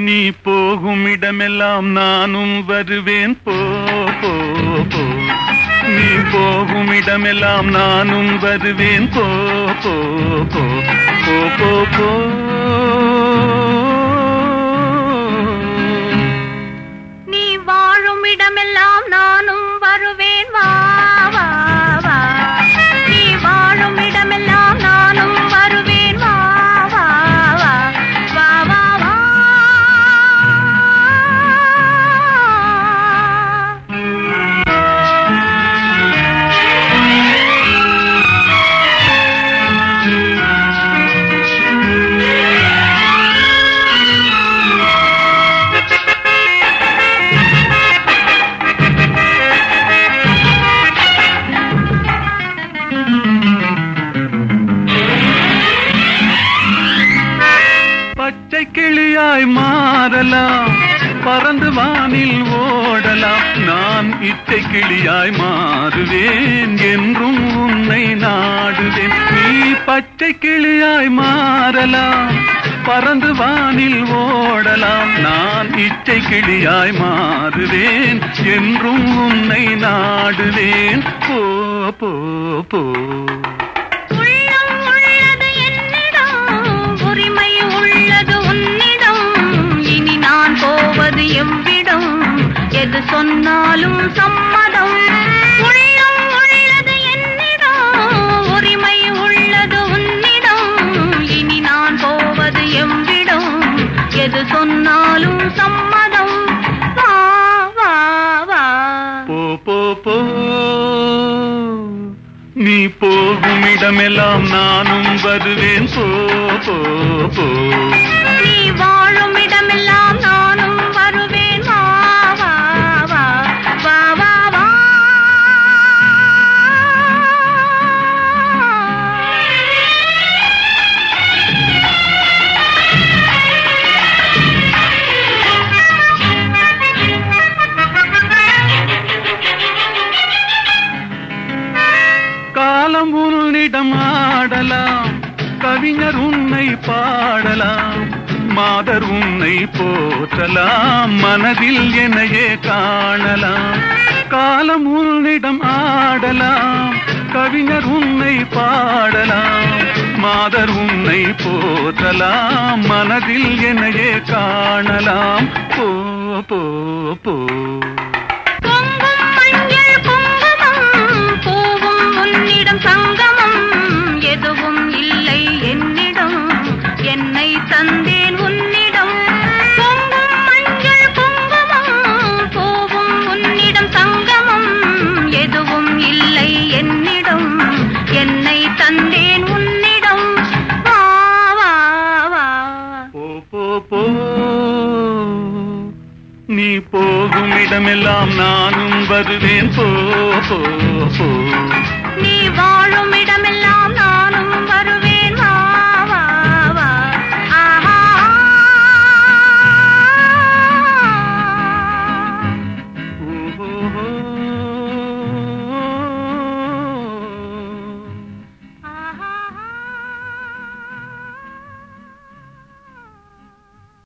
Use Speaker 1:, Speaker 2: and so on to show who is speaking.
Speaker 1: நீ போகுமிடமெல்லாம் நானும் வருவேன் போ போ போ நீ போகும் இடமெல்லாம் நானும் வருவேன் போ போ போ போ போ மாறலாம் பறந்து வானில் ஓடலாம். நான் இச்சை கிளியாய் மாறுவேன். என்றும் உன்னை நாடுவேன். நீ பச்சை கிளியாய் மாறலாம். பறந்து வானில் ஓடலாம். நான் இச்சை கிளியாய் மாறுவேன். என்றும் உன்னை நாடுவேன். போ போ போ.
Speaker 2: எது சொன்னாலும் சம்மதம். உள்ளம் உள்ளது என்னிடம் உரிமை உள்ளது உன்னிடம். இனி நான் போவது எவ்விடம்? எது சொன்னாலும் சம்மதம். வா வா வா.
Speaker 1: போ போ போ. நீ போகும் இடமெல்லாம் நானும் வருவேன். போ போ போ. காலம் உன்னிடம் ஆடலாம். கவிஞர் உன்னை பாடலாம். மாதர் உன்னை போற்றலாம். மனதில் என்னையே காணலாம். காலம் உன்னிடம் ஆடலாம். கவிஞர் உன்னை பாடலாம். மாதர் உன்னை போற்றலாம். மனதில் என்னையே காணலாம். போ போ போ. போகும் இடமெல்லாம் நானும் வருவேன். போ போ
Speaker 2: நீ வாழும் இடமெல்லாம் நான்